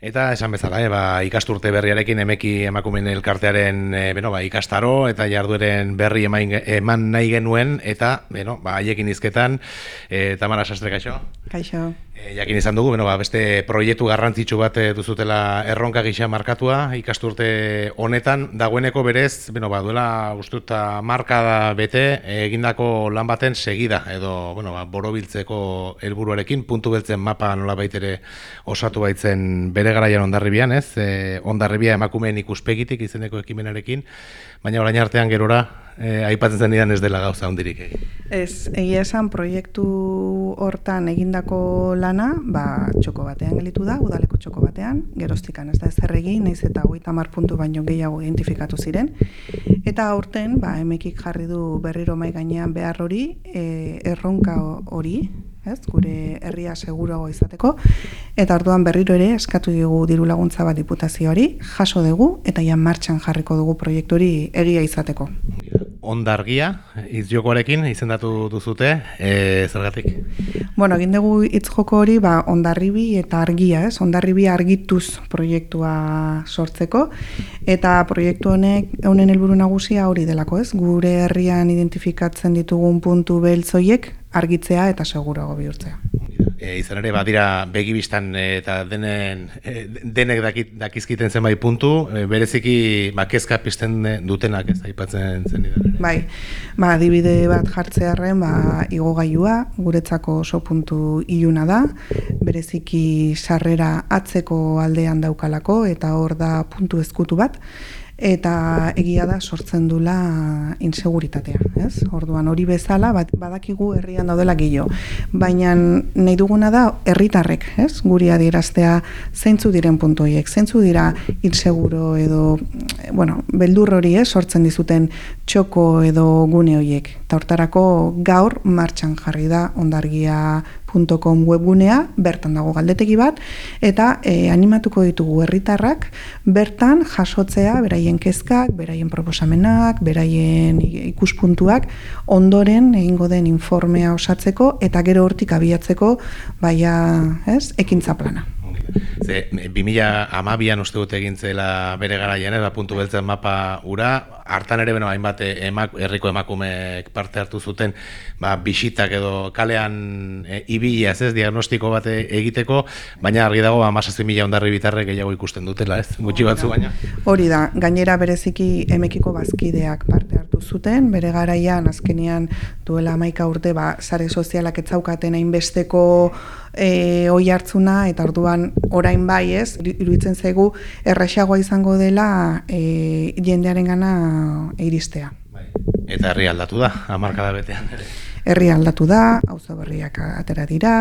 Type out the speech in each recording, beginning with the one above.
Eta esan bezala, e, ba, ikasturte berriarekin emeki emakumen elkartearen e, beno, ba, ikastaro eta jardueren berri eman, eman nahi genuen eta beno, ba, haiekin izketan, e, Tamara Sastre, kaixo? Kaixo. E, jakin izan dugu, beno, ba, beste proiektu garrantzitsu bat duzutela erronka gisa markatua ikasturte honetan, dagoeneko berez, beno, ba, duela ustuta marka da bete, egindako lan baten segida, edo bueno, ba, borobiltzeko helburuarekin puntu beltzen mapa nola baitere osatu baitzen bere garaian ondarribian, ez? E, ondarribia emakumeen ikuspegitik izeneko ekimenarekin, baina orain artean gerora e, aipatzen zen ez dela gauza hondirik egin. Ez, egia esan proiektu hortan egindako lana, ba, txoko batean gelitu da, udaleko txoko batean, geroztikan ez da ez egin, naiz eta hogeita mar puntu baino gehiago identifikatu ziren. Eta aurten, ba, emekik jarri du berriro mai gainean behar hori, e, erronka hori, ez, gure herria seguruago izateko, eta orduan berriro ere eskatu dugu diru laguntza bat diputazioari, jaso dugu, eta ja martxan jarriko dugu proiektori egia izateko. Ondargia, izjokoarekin izendatu duzute, e, zergatik? Bueno, egin dugu hitz joko hori, ba, ondarribi eta argia, ez? Ondarribi argituz proiektua sortzeko, eta proiektu honek, honen helburu nagusia hori delako, ez? Gure herrian identifikatzen ditugun puntu beltzoiek, argitzea eta segurago bihurtzea. E, izan ere, badira begibistan e, eta denen, e, denek dakit, dakizkiten zenbait puntu, e, bereziki ba, pizten dutenak ez aipatzen zen ere. Bai, ba, adibide bat jartzearen ba, igogailua, guretzako oso puntu iluna da, bereziki sarrera atzeko aldean daukalako eta hor da puntu ezkutu bat, eta egia da sortzen dula inseguritatea, ez? Orduan hori bezala badakigu herrian daudela gillo, baina nahi duguna da herritarrek, ez? Guri adieraztea zeintzu diren puntu horiek, zeintzu dira inseguro edo bueno, beldur hori, ez? Sortzen dizuten txoko edo gune horiek. Ta hortarako gaur martxan jarri da ondargia .com webgunea, bertan dago galdetegi bat, eta e, animatuko ditugu herritarrak bertan jasotzea beraien kezkak, beraien proposamenak, beraien ikuspuntuak, ondoren egingo den informea osatzeko, eta gero hortik abiatzeko, baia, ez, ekintza plana. Ze, 2000 amabian uste dut egin zela bere garaian, da puntu beltzen mapa ura, hartan ere beno hainbat emak, herriko emakumeek parte hartu zuten ba, bisitak edo kalean e, ibilia ez diagnostiko bat egiteko, baina argi dago amasazin mila ondarri bitarrek gehiago ikusten dutela, ez? Gutxi batzu baina. Hori da, gainera bereziki emekiko bazkideak parte hartu zuten, bere garaian azkenian duela amaika urte, ba, sare sozialak etzaukaten hainbesteko e, oi hartzuna, eta orduan orain bai ez, iruditzen zaigu erraxagoa izango dela e, jendearen gana iristea. Bai. Eta herri aldatu da, amarkada betean ere. Herri aldatu da, auzo berriak atera dira,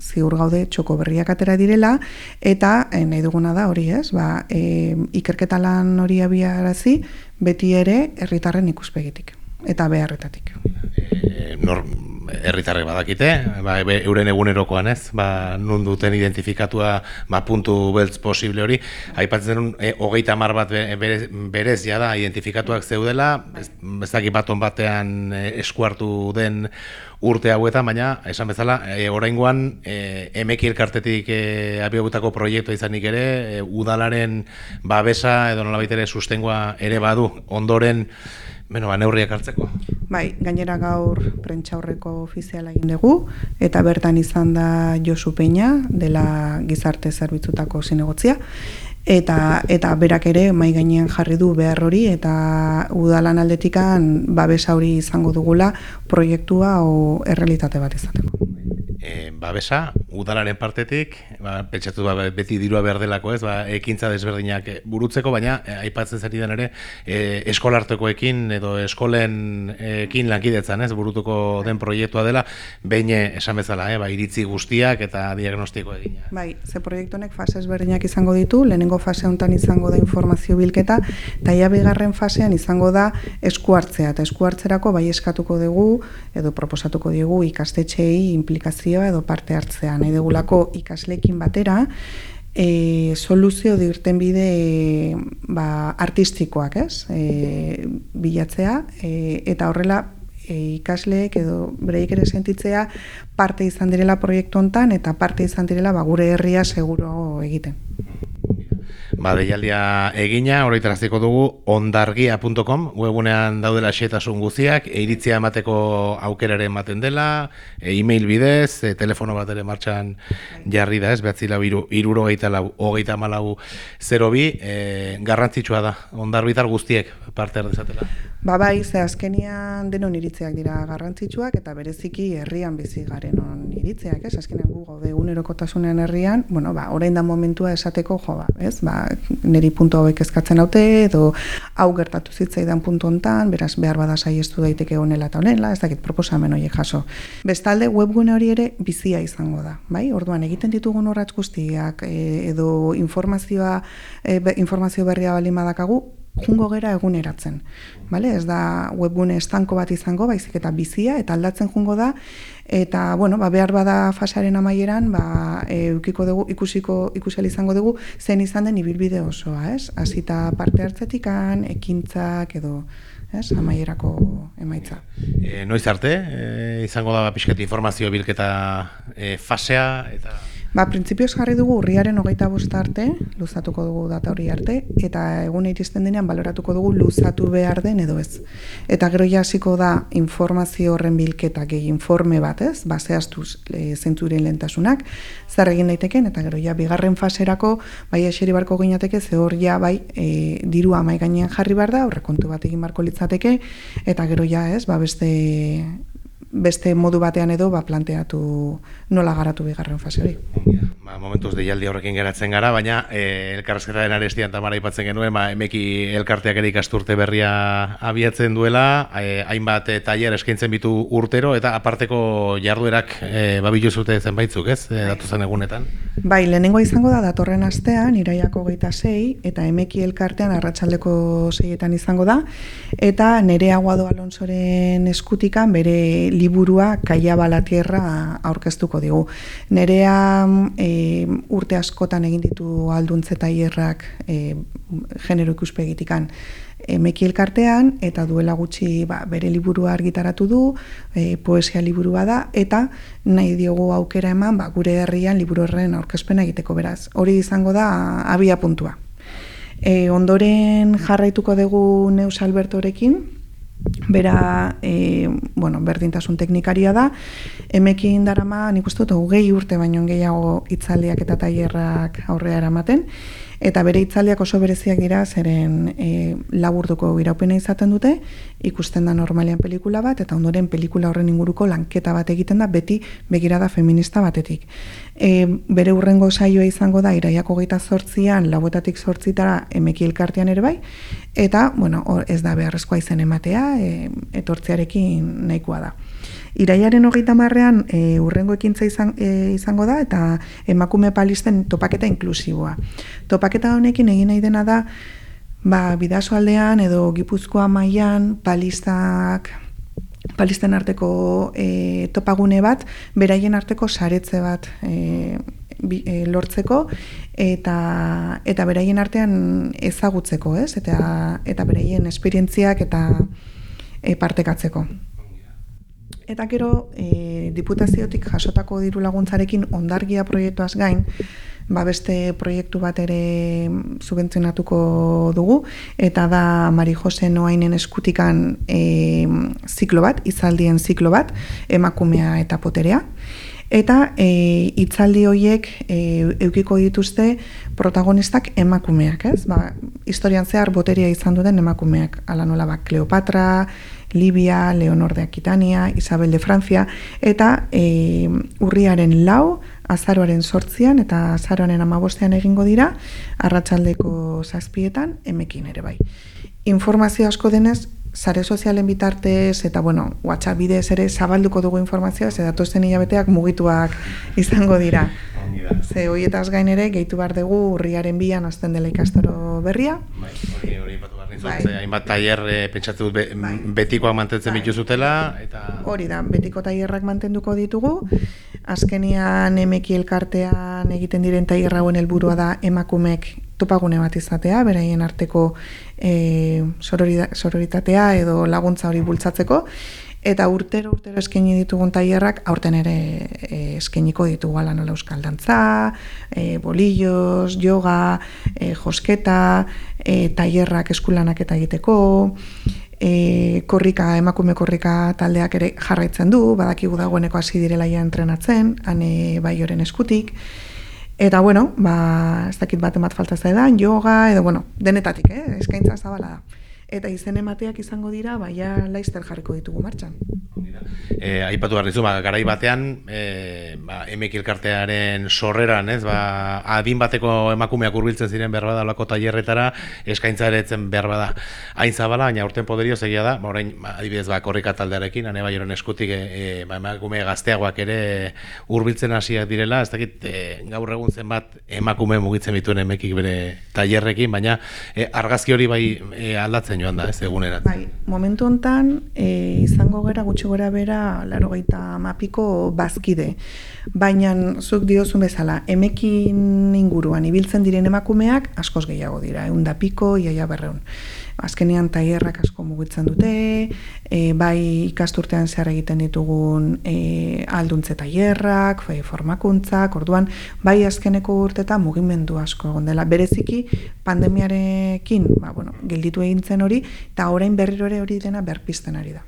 ziur gaude txoko berriak atera direla, eta e, nahi duguna da hori ez, ba, e, ikerketa lan hori abiarazi, beti ere herritarren ikuspegitik, eta beharretatik. E, nor, herritarrek badakite, ba, euren egunerokoan ez, ba, nun duten identifikatua ba, puntu beltz posible hori, aipatzen den e, hogeita mar bat berez, berez da, identifikatuak zeudela, ez, ez baton batean e, eskuartu den urte hauetan, baina esan bezala, e, oraingoan e, emeki elkartetik e, abiogutako proiektu izanik ere, e, udalaren babesa edo nola ere sustengoa ere badu, ondoren, Beno, ba, neurriak hartzeko. Bai, gainera gaur prentsa horreko ofiziala egin dugu, eta bertan izan da Josu Peña, dela gizarte zerbitzutako zinegotzia, eta, eta berak ere mai gainean jarri du behar hori, eta udalan aldetikan babesa hori izango dugula proiektua o errealitate bat izateko. E, babesa, udalaren partetik, ba, pentsatu ba, beti dirua behar delako ez, ba, ekintza desberdinak burutzeko, baina e, aipatzen zari den ere, e, eskolartekoekin edo eskolen ekin lankidetzan ez, burutuko den proiektua dela, behin esan bezala, e, ba, iritzi guztiak eta diagnostiko egina. Bai, ze proiektu honek fase ezberdinak izango ditu, lehenengo fase honetan izango da informazio bilketa, eta ia bigarren fasean izango da eskuartzea, eta eskuartzerako bai eskatuko dugu, edo proposatuko dugu ikastetxeei implikazio informazioa edo parte hartzea nahi degulako ikaslekin batera e, soluzio dirten bide ba, artistikoak ez e, bilatzea e, eta horrela e, ikasleek edo breik ere sentitzea parte izan direla proiektu hontan eta parte izan direla ba, gure herria seguro egiten. Ba, deialdia egina, horretaraziko dugu ondargia.com, webunean daudela xetasun guziak, eiritzia emateko aukeraren ematen dela, e, e-mail bidez, e, telefono bat ere martxan jarri da ez, behatzi lau iru, iruro geita lau, hogeita malau 02, e, garrantzitsua da, ondarbitar guztiek parte erdezatela. Ba bai, ze azkenian denon iritzeak dira garrantzitsuak eta bereziki herrian bizi garen on iritzeak, ez? Azkenean gu gaude egunerokotasunean herrian, bueno, ba, orain da momentua esateko jo, ba, ez? Ba, neri puntu hauek eskatzen haute edo hau gertatu zitzaidan puntu hontan, beraz behar bada saiestu daiteke honela eta honela, ez dakit proposamen horiek jaso. Bestalde webgune hori ere bizia izango da, bai? Orduan egiten ditugun horratz guztiak e, edo informazioa e, informazio berria bali madakagu, jungo gera eguneratzen. Bale? Ez da webgune estanko bat izango, baizik eta bizia, eta aldatzen jungo da, eta bueno, ba, behar bada fasaren amaieran, ba, e, ukiko dugu, ikusiko, ikusel izango dugu, zen izan den ibilbide osoa, ez? Azita parte hartzetikan, ekintzak, edo, ez? Amaierako emaitza. E, noiz arte, e, izango da pixketi informazio bilketa e, fasea, eta... Ba, printzipioz jarri dugu urriaren hogeita bost arte, luzatuko dugu data hori arte, eta egun iristen denean baloratuko dugu luzatu behar den edo ez. Eta gero jasiko da informazio horren bilketa gehi informe bat ez, baseaztuz e, zentzuren lentasunak, zer egin daiteken, eta gero ja bigarren faserako, bai eseri barko ginateke, ze hor ja bai e, dirua mai gainean jarri behar da, horrekontu bat egin barko litzateke, eta gero ja ez, ba beste beste modu batean edo ba, planteatu nola garatu bigarren fase hori. Ba, momentuz deialdi horrekin geratzen gara, baina e, elkarrezketaren arestian tamara ipatzen genuen, ba, emeki elkarteak ere ikasturte berria abiatzen duela, e, hainbat e, tailer eskaintzen bitu urtero, eta aparteko jarduerak e, babilu zute zenbaitzuk, ez, e, datu zen egunetan? Bai, lehenengo izango da datorren astean, iraiako geita sei, eta emeki elkartean arratsaldeko seietan izango da, eta nere aguado alonsoren eskutikan bere liburua kaia balatierra aurkeztuko digu. Nerea e, urte askotan egin ditu alduntze taierrak e, genero ikuspegitikan emeki elkartean eta duela gutxi ba, bere liburua argitaratu du, e, poesia liburua da, eta nahi diogu aukera eman ba, gure herrian liburu horren aurkezpena egiteko beraz. Hori izango da abia puntua. E, ondoren jarraituko dugu Neus Albertorekin, bera e, bueno, berdintasun teknikaria da, emekin darama nik uste dut hogei urte baino gehiago itzaldiak eta tailerrak aurrea eramaten, eta bere itzaldiak oso bereziak dira zeren e, laburduko iraupena izaten dute, ikusten da normalean pelikula bat, eta ondoren pelikula horren inguruko lanketa bat egiten da beti begirada feminista batetik. E, bere urrengo saioa izango da iraiako geita zortzian, labotatik zortzitara emeki elkartean ere bai, eta bueno, ez da beharrezkoa izen ematea, e, etortzearekin nahikoa da. Iraiaren hogeita marrean e, urrengo ekintza izan, e, izango da eta emakume palisten topaketa inklusiboa. Topaketa honekin egin nahi dena da ba, bidazo aldean edo gipuzkoa mailan palistak palisten arteko e, topagune bat, beraien arteko saretze bat e, e, lortzeko eta eta beraien artean ezagutzeko, ez? Eta eta beraien esperientziak eta e, partekatzeko. Eta gero, e, diputaziotik jasotako diru laguntzarekin ondargia proiektuaz gain, ba beste proiektu bat ere subentzionatuko dugu, eta da Mari Jose Noainen eskutikan e, ziklo bat, izaldien ziklo bat, emakumea eta poterea. Eta e, itzaldi horiek e, eukiko dituzte protagonistak emakumeak, ez? Ba, historian zehar boteria izan duten emakumeak, ala nola ba, Kleopatra, Libia, Leonor de Aquitania, Isabel de Francia, eta e, urriaren lau, azaroaren sortzian eta azaroaren amabostean egingo dira, arratsaldeko zazpietan, emekin ere bai. Informazio asko denez, sare sozialen bitartez eta bueno, WhatsApp bidez ere zabalduko dugu informazioa, ze datozen hilabeteak mugituak izango dira. Ze hoietaz gain ere gehitu bar dugu urriaren bian azten dela ikastoro berria. Bai, hori hori bai. hainbat tailer e, pentsatu be, bai. betikoak mantentzen bai. bituzutela eta hori da, betiko tailerrak mantenduko ditugu. Azkenian emeki elkartean egiten diren tailerra helburua da emakumek topagune bat izatea, beraien arteko e, sororitatea edo laguntza hori bultzatzeko eta urtero urtero eskaini ditugun tailerrak aurten ere e, eskainiko ditugu ala nola euskal dantza, e, bolillos, yoga, e, josketa, e, tailerrak eskulanak eta egiteko, e, korrika, emakume korrika taldeak ere jarraitzen du, badakigu dagoeneko hasi direla ja entrenatzen, ane bai oren eskutik, Eta bueno, ba, ez dakit bat emat falta zaidan, yoga, edo bueno, denetatik, eh? eskaintza zabala da eta izen emateak izango dira, baia laizter jarriko ditugu martxan. E, aipatu behar dizu, ba, garai batean, e, ba, emek ilkartearen sorreran, ez, ba, adin bateko emakumeak urbiltzen ziren behar bada lako tailerretara, eskaintza ere etzen behar bada hain zabala, baina urten poderio zegia da, ba, orain, ba, adibidez, ba, korrika taldearekin, ane bai eskutik, e, ba, emakume gazteagoak ere hurbiltzen hasiak direla, ez dakit, e, gaur egun zenbat emakume mugitzen bituen emekik bere tailerrekin, baina e, argazki hori bai e, aldatzen joan da, ez egunerat. Bai, momentu hontan e, izango gera gutxi gora bera laro mapiko bazkide. Baina zuk diozun bezala, emekin inguruan ibiltzen diren emakumeak askoz gehiago dira, egun da piko, iaia berreun azkenean tailerrak asko mugitzen dute, e, bai ikasturtean zehar egiten ditugun e, alduntze tailerrak, bai formakuntzak, orduan bai azkeneko urteta mugimendu asko egon dela. Bereziki pandemiarekin, ba bueno, gelditu egintzen hori eta orain berriro ere hori dena berpisten ari da.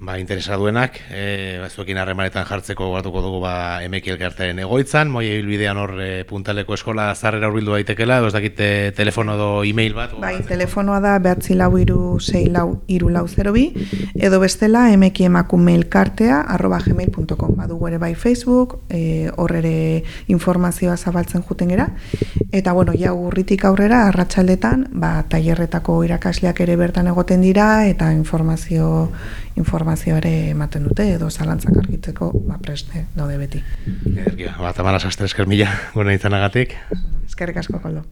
Ba, interesaduenak, e, bazuekin harremanetan jartzeko gatuko dugu ba, emekiel elkartearen egoitzan, moi ebilbidean hor e, puntaleko eskola zarrera urbildu daitekela, ez dakite telefono edo e-mail bat? Bai, telefonoa da behatzi lau iru, zei lau iru lau zero bi, edo bestela emeki emakume elkartea arroba gmail.com, badugu ere bai Facebook, e, hor ere informazioa zabaltzen juten gera, eta bueno, ja urritik aurrera, arratsaldetan ba, tailerretako irakasleak ere bertan egoten dira, eta informazio informazio ere ematen dute edo zalantzak argitzeko ba preste daude beti. Edergia, ba Tamara Sastre esker mila, gure izanagatik. Eskerrik asko koldo.